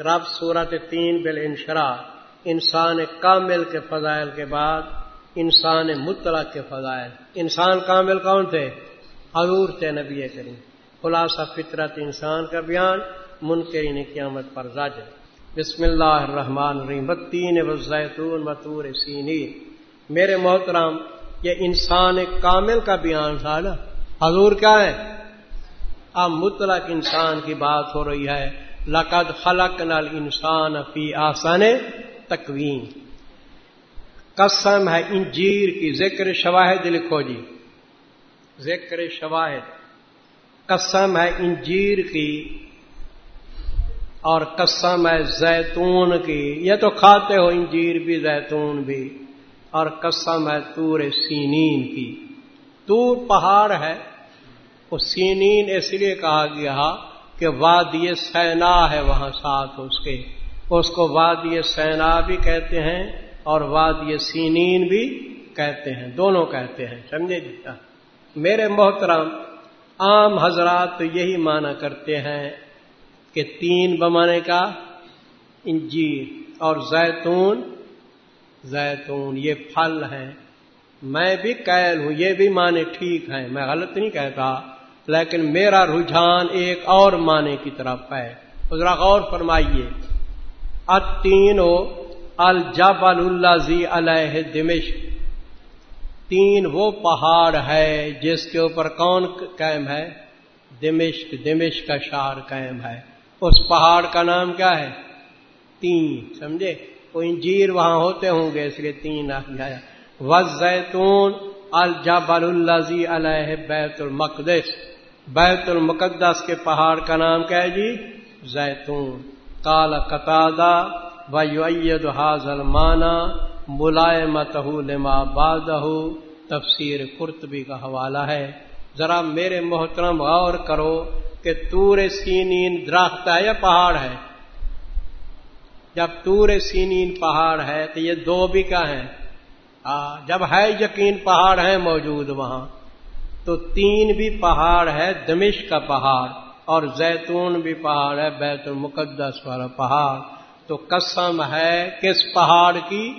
رب صورت تین بل انشرا انسان کامل کے فضائل کے بعد، انسان مطلق کے فضائل۔ انسان کامل کون تھے؟ حضور تھے نبی کریم۔ خلاصہ فطرت انسان کا بیان، منکرین قیامت پر زاجر بسم اللہ الرحمن الرحیم۔ بتین وزیتون بطور سینی میرے محترام یہ انسان کامل کا بیان تھا نا حضور کیا ہے اب مطلق انسان کی بات ہو رہی ہے۔ لقد خلق نل انسان فی آسان تکوین۔ قسم ہے انجیر کی، ذکر شواہد لکھو جی۔ ذکر شواہد۔ قسم ہے انجیر کی اور قسم ہے زیتون کی۔ یہ تو کھاتے ہو انجیر بھی، زیتون بھی۔ اور قسم ہے تور سینین کی۔ تور پہاڑ ہے، وہ سینین اس لیے کہا گیا کہ وادی سینا ہے وہاں ساتھ اس کے۔ اس کو وادی سینا بھی کہتے ہیں اور وادی سینین بھی کہتے ہیں۔ دونوں کہتے ہیں، سمجھے جی؟ ہاں۔ میرے محترم، عام حضرات تو یہی مانا کرتے ہیں کہ تین بمانے کا انجیر اور زیتون۔ زیتون، یہ پھل ہے میں بھی قید ہوں، یہ بھی معنی ٹھیک ہیں۔ میں غلط نہیں کہتا۔ لیکن میرا رجحان ایک اور معنی کی طرف ہے۔ ذرا غور فرمائیے۔ تین الجب اللہ زی علیہ دمش تین وہ پہاڑ ہے جس کے اوپر کون قائم ہے؟ دمشق۔ دمشق کا شہر قائم ہے۔ اس پہاڑ کا نام کیا ہے؟ تین، سمجھے؟ وہ انجیر وہاں ہوتے ہوں گے، اس لیے تین آ جایا وزیتون الجبل الزی علیہ بیت المقدس۔ بیت المقدس کے پہاڑ کا نام کیا ہے جی؟ زیتون۔ کال قطادہ وید حاضل مانا ملائمت لما بادہ تفسیر قرطبی کا حوالہ ہے۔ ذرا میرے محترم غور کرو کہ تور سینین درخت ہے یا پہاڑ ہے؟ جب تور سینین پہاڑ ہے تو یہ دو بھی کا ہے جب ہے یقین پہاڑ ہے موجود وہاں۔ تو تین بھی پہاڑ ہے دمش کا پہاڑ اور زیتون بھی پہاڑ ہے، بیت المقدس والا پہاڑ۔ تو قسم ہے کس پہاڑ کی؟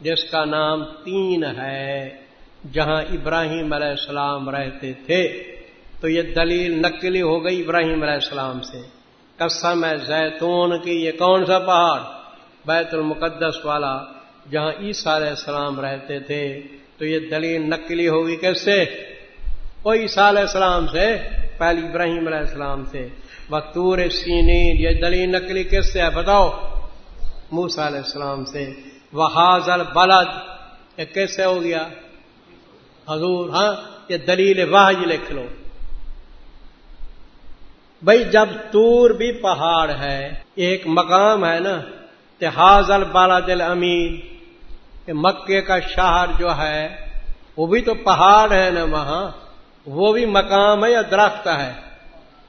جس کا نام تین ہے، جہاں ابراہیم علیہ السلام رہتے تھے۔ تو یہ دلیل نقلی ہو گئی ابراہیم علیہ السلام سے۔ قسم ہے زیتون کی، یہ کون سا پہاڑ؟ بیت المقدس والا، جہاں عیسیٰ علیہ السلام رہتے تھے۔ تو یہ دلیل نقلی ہوگی کیسے؟ وہ عیسیٰ علیہ السلام سے، پہلی ابراہیم علیہ السلام سے۔ بطور سینین، یہ دلیل نقلی کس سے ہے بتاؤ؟ موسا علیہ السلام سے۔ وہ حاضل بلد یہ کیسے ہو گیا؟ حضور ہاں؟ یہ دلیل واہ لکھ لو۔ بھائی جب تور بھی پہاڑ ہے ایک مقام ہے نا تحاظ البالا دل امین مکے کا شہر جو ہے، وہ بھی تو پہاڑ ہے نا وہاں۔ وہ بھی مقام ہے یا درخت ہے؟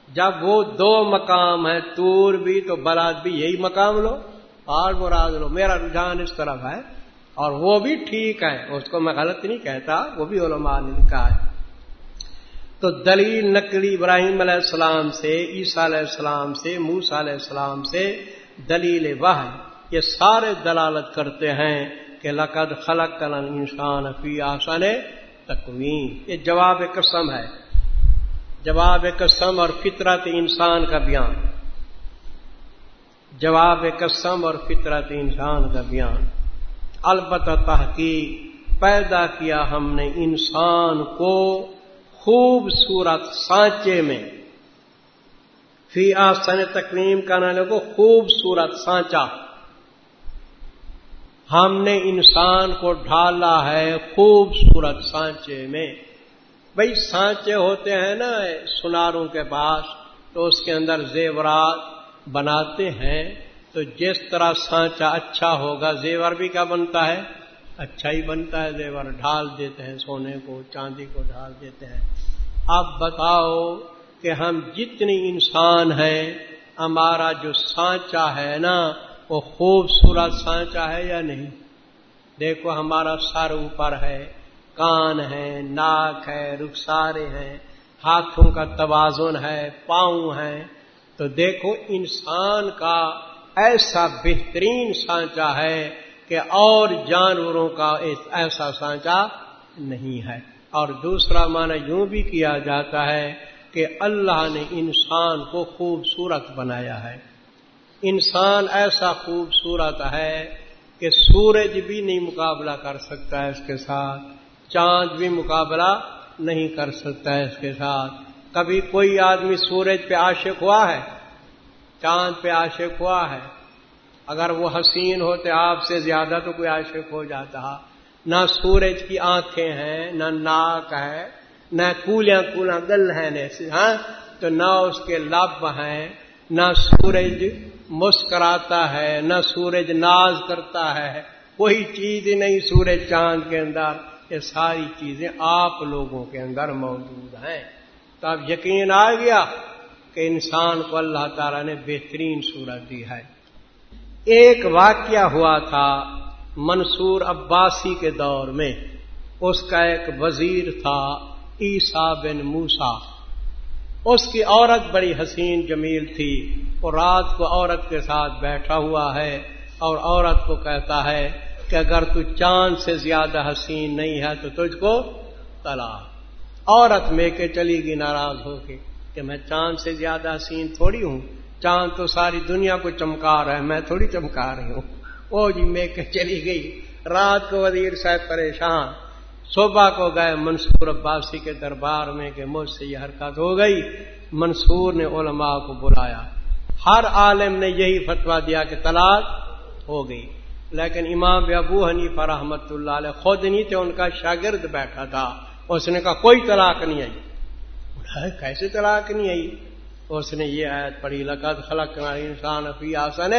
جب وہ دو مقام ہے، تور بھی تو بلاد بھی یہی مقام لو پہاڑ مراد لو، میرا رجحان اس طرف ہے، اور وہ بھی ٹھیک ہے۔ اس کو میں غلط نہیں کہتا، وہ بھی علماء نے لکھا ہے۔ تو دلیل نقلی ابراہیم علیہ السلام سے، عیسیٰ علیہ السلام سے موسا علیہ السلام سے دلیل وہ یہ سارے دلالت کرتے ہیں کہ لقد خلق کل انسان فی آسان تکوین یہ جواب قسم ہے۔ جواب قسم اور فطرت انسان کا بیان۔ جواب قسم اور فطرت انسان کا بیان۔ البتہ تحقیق پیدا کیا ہم نے انسان کو خوبصورت سانچے میں۔ فی آسن تکلیم کا نام کو خوبصورت سانچا ہم نے انسان کو ڈھالا ہے خوبصورت سانچے میں۔ بھائی سانچے ہوتے ہیں نا سناروں کے پاس، تو اس کے اندر زیورات بناتے ہیں۔ تو جس طرح سانچا اچھا ہوگا، زیور بھی کیا بنتا ہے؟ اچھا ہی بنتا ہے۔ زیور ڈھال دیتے ہیں، سونے کو، چاندی کو ڈھال دیتے ہیں۔ اب بتاؤ کہ ہم جتنی انسان ہیں، ہمارا جو سانچا ہے نا وہ خوبصورت سانچا ہے یا نہیں؟ دیکھو ہمارا سر اوپر ہے، کان ہے ناک ہے رخسارے ہیں، ہاتھوں کا توازن ہے، پاؤں ہے تو دیکھو انسان کا ایسا بہترین سانچا ہے کہ اور جانوروں کا ایسا سانچا نہیں ہے۔ اور دوسرا معنی یوں بھی کیا جاتا ہے کہ اللہ نے انسان کو خوبصورت بنایا ہے۔ انسان ایسا خوبصورت ہے کہ سورج بھی نہیں مقابلہ کر سکتا ہے اس کے ساتھ، چاند بھی مقابلہ نہیں کر سکتا ہے اس کے ساتھ۔ کبھی کوئی آدمی سورج پہ عاشق ہوا ہے، چاند پہ عاشق ہوا ہے، اگر وہ حسین ہوتے آپ سے زیادہ تو کوئی عاشق ہو جاتا۔ نہ سورج کی آنکھیں ہیں، نہ ناک ہے، نہ کولیاں کولا گل ہیں ہاں؟ تو نہ اس کے لب ہیں، نہ سورج مسکراتا ہے، نہ سورج ناز کرتا ہے۔ کوئی چیز نہیں سورج چاند کے اندر۔ یہ ساری چیزیں آپ لوگوں کے اندر موجود ہیں۔ تو اب یقین آ گیا کہ انسان کو اللہ تعالی نے بہترین صورت دی ہے۔ ایک واقعہ ہوا تھا منصور عباسی کے دور میں۔ اس کا ایک وزیر تھا عیسا بن موسا اس کی عورت بڑی حسین جمیل تھی وہ رات کو عورت کے ساتھ بیٹھا ہوا ہے اور عورت کو کہتا ہے کہ اگر تو چاند سے زیادہ حسین نہیں ہے تو تجھ کو تلا عورت میں کے چلی گی ناراض ہو کے کہ میں چاند سے زیادہ حسین تھوڑی ہوں، چاند تو ساری دنیا کو چمکا رہا ہے، میں تھوڑی چمکا رہی ہوں۔ وہ جی میں کے چلی گئی۔ رات کو وزیر صاحب پریشان صبح کو گئے منصور عباسی کے دربار میں کہ مجھ سے یہ حرکت ہو گئی۔ منصور نے علماء کو بلایا۔ ہر عالم نے یہی فتوا دیا کہ طلاق ہو گئی۔ لیکن امام ابو حنیف رحمت اللہ علیہ خود نہیں تھے، ان کا شاگرد بیٹھا تھا۔ اس نے کہا، کوئی طلاق نہیں آئی۔ کیسے طلاق نہیں آئی؟ اس نے یہ آیت پڑھی، لقد خلق انسان افی آسن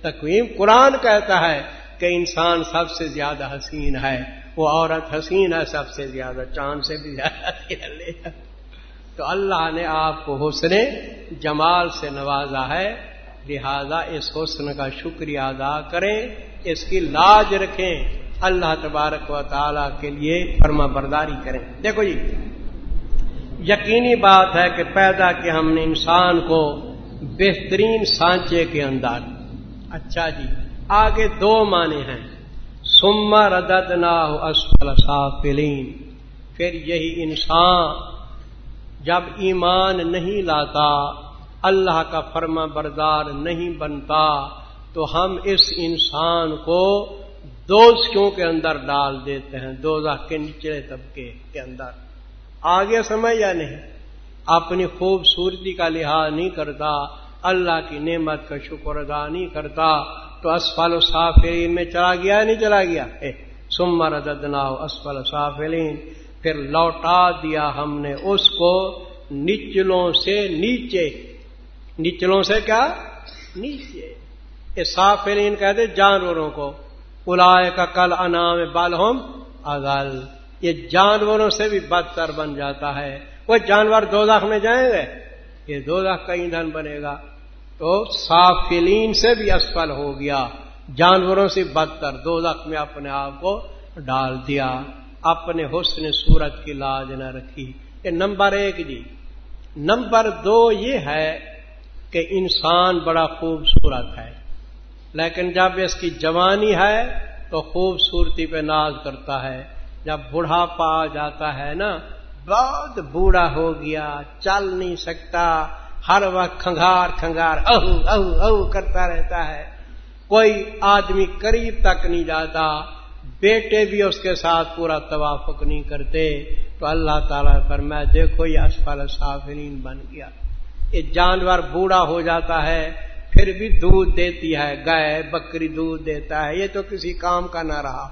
تقویم قرآن کہتا ہے کہ انسان سب سے زیادہ حسین ہے۔ وہ عورت حسین ہے سب سے زیادہ، چاند سے بھی زیادہ تو اللہ نے آپ کو حسن جمال سے نوازا ہے، لہذا اس حسن کا شکریہ ادا کریں، اس کی لاج رکھیں، اللہ تبارک و تعالی کے لیے فرما برداری کریں۔ دیکھو جی یقینی بات ہے کہ پیدا کہ ہم نے انسان کو بہترین سانچے کے اندر۔ اچھا جی آگے دو معنی ہیں۔ سما ردت نہ اسفل پھر یہی انسان جب ایمان نہیں لاتا، اللہ کا فرما بردار نہیں بنتا، تو ہم اس انسان کو دوستوں کے اندر ڈال دیتے ہیں؟ دو کے نچلے طبقے کے اندر۔ آگے سمجھ یا نہیں؟ اپنی خوبصورتی کا لحاظ نہیں کرتا، اللہ کی نعمت کا شکر ادا نہیں کرتا تو اسفل و صافرین میں چلا گیا نہیں چلا گیا؟ سمر ردنا اسفل صافرین پھر لوٹا دیا ہم نے اس کو نچلوں سے نیچے۔ نچلوں سے کیا؟ نیچے۔ یہ صافرین کہتے جانوروں کو الائے کا کل انام بالحم اغل یہ جانوروں سے بھی بدتر بن جاتا ہے۔ وہ جانور دو میں جائیں گے؟ یہ دو کا ایندھن بنے گا۔ تو صافلین سے بھی اسفل ہو گیا۔ جانوروں سے بدتر۔ دو لکھ میں اپنے آپ کو ڈال دیا۔ اپنے حسن صورت کی لاج نہ رکھی۔ یہ نمبر ایک جی۔ نمبر دو یہ ہے کہ انسان بڑا خوبصورت ہے۔ لیکن جب اس کی جوانی ہے تو خوبصورتی پہ ناز کرتا ہے۔ جب بڑھاپا آ جاتا ہے نا، بہت بوڑھا ہو گیا، چل نہیں سکتا۔ ہر وقت کھنگار کھنگار اہو اہو اہو کرتا رہتا ہے۔ کوئی آدمی قریب تک نہیں جاتا، بیٹے بھی اس کے ساتھ پورا توافق نہیں کرتے۔ تو اللہ تعالیٰ پر میں دیکھو یہ اسفل صافرین بن گیا۔ یہ جانور بوڑھا ہو جاتا ہے، پھر بھی دودھ دیتی ہے، گائے، بکری دودھ دیتا ہے۔ یہ تو کسی کام کا نہ رہا۔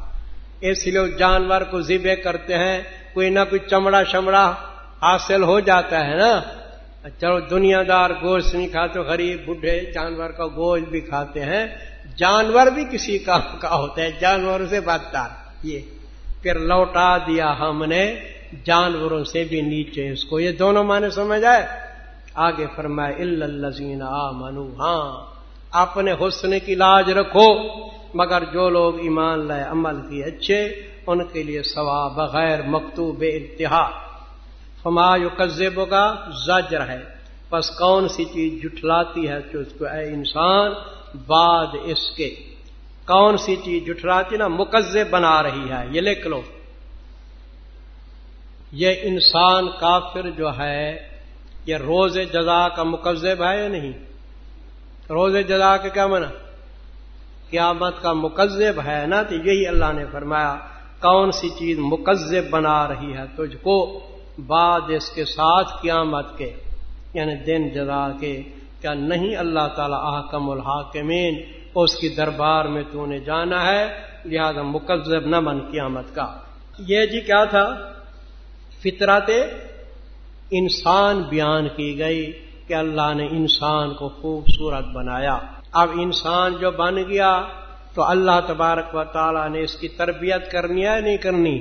اس لیے جانور کو ذبے کرتے ہیں۔ کوئی نہ کوئی چمڑا شمڑا حاصل ہو جاتا ہے نا۔ چلو دنیا دار گوشت نہیں کھاتے، غریب بڈھے جانور کا گوشت بھی کھاتے ہیں۔ جانور بھی کسی کام کا ہوتا ہے جانوروں سے بدتر۔ یہ پھر لوٹا دیا ہم نے، جانوروں سے بھی نیچے۔ اس کو یہ دونوں معنی سمجھ آئے؟ آگے فرمائے الزین آ منو ہاں اپنے حسن کی لاج رکھو، مگر جو لوگ ایمان لائے، عمل کی اچھے، ان کے لیے ثواب بغیر مکتوب اتحاد فما جو قزب کا زجر ہے۔ بس کون سی چیز جٹلاتی ہے کہ اس کو اے انسان، بعد اس کے۔ کون سی چیز جٹھراتی نا مقزے بنا رہی ہے۔ یہ لکھ لو۔ یہ انسان کافر جو ہے، یہ روز جزا کا مقزب ہے یا نہیں؟ روز جزا کے کیا منع قیامت کا مقزب ہے نا۔ تو یہی اللہ نے فرمایا، کون سی چیز مقزب بنا رہی ہے تجھ کو؟ بعد اس کے ساتھ قیامت کے یعنی دن جزا کے، کیا نہیں اللہ تعالی احکم الحاکمین، اس کی دربار میں تو نے جانا ہے، لہذا مقزب نہ من قیامت کا۔ یہ جی کیا تھا؟ فطرت انسان بیان کی گئی کہ اللہ نے انسان کو خوبصورت بنایا۔ اب انسان جو بن گیا تو اللہ تبارک و تعالیٰ نے اس کی تربیت کرنی ہے نہیں کرنی؟